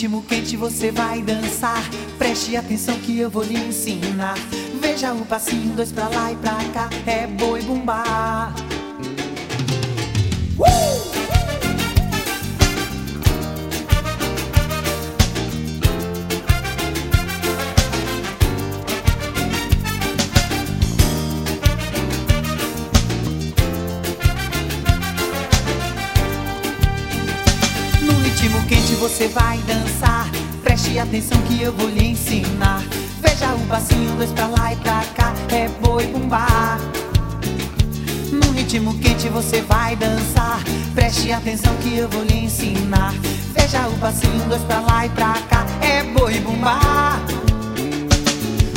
ritmo quente você vai dançar. Preste atenção que eu vou lhe ensinar. Veja o passinho, dois pra lá e pra cá. É boi bumbá. Uh! Você vai dançar. Atenção que eu vou lhe ensinar. Veja o passinho, dois pra lá e pra cá. É boi bumbá. No ritmo quente você vai dançar. Preste atenção que eu vou lhe ensinar. Veja o passinho, dois pra lá e pra cá. É boi bumbá.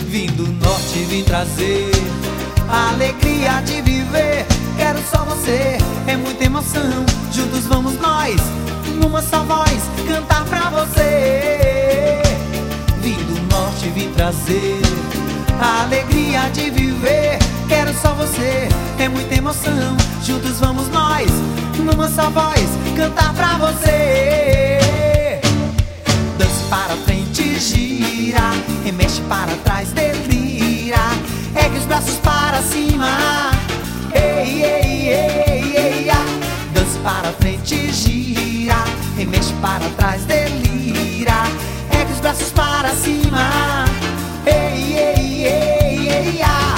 Vim do norte, vim trazer a alegria de viver. Quero só você, é muita emoção. Juntos vamos nós, numa só voz, cantar trazer a alegria de viver. Quero só você, é muita emoção. Juntos vamos nós, numa só voz, cantar pra você. Dance para frente, gira, remexe para trás, delira. Ergue os braços para cima. Ei, ei, ei, ei, ah. Dance para frente, gira, remexe para trás, delira. Ergue os braços para cima. Ah.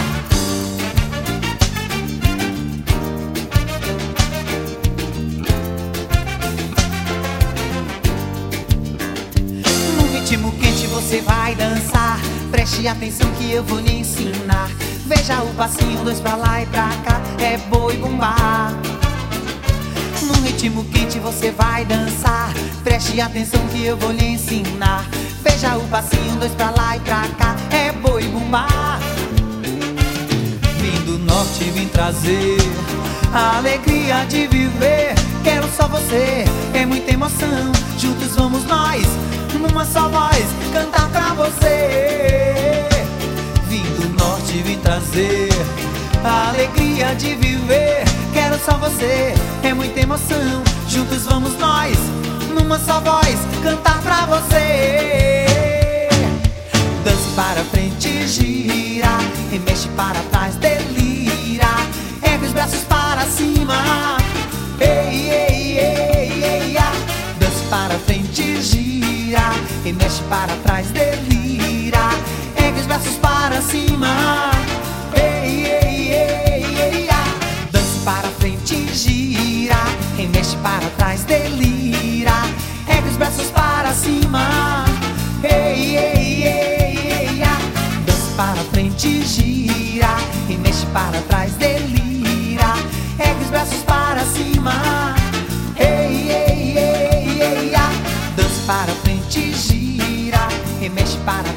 No ritmo quente você vai dançar. Preste atenção que eu vou lhe ensinar. Veja o passinho, dois pra lá e pra cá. É boi bumbá. No ritmo quente você vai dançar. Preste atenção que eu vou lhe ensinar. Veja o passinho, dois pra lá e pra cá. É boi bumbá. Vim do norte, vim trazer a alegria de viver. Quero só você, é muita emoção. Juntos vamos nós, numa só voz, cantar pra você. Vim do norte, vim trazer a alegria de viver. Quero só você, é muita emoção. Juntos vamos nós, numa só voz, cantar pra você. Para frente, gira, remexe para trás, delira. Ergue os braços para cima. Ei, ei, ei, ei, ah. Para frente, gira, remexe para trás, delira. Ergue os braços para cima. Ei, ei, ei, ei, ah. Para frente, gira, remexe para trás, delira. Ergue os braços para para frente gira e mexe para trás delira. Ergue os braços para cima. Ei, ei, ei, ei, ah. Dança para frente gira e mexe para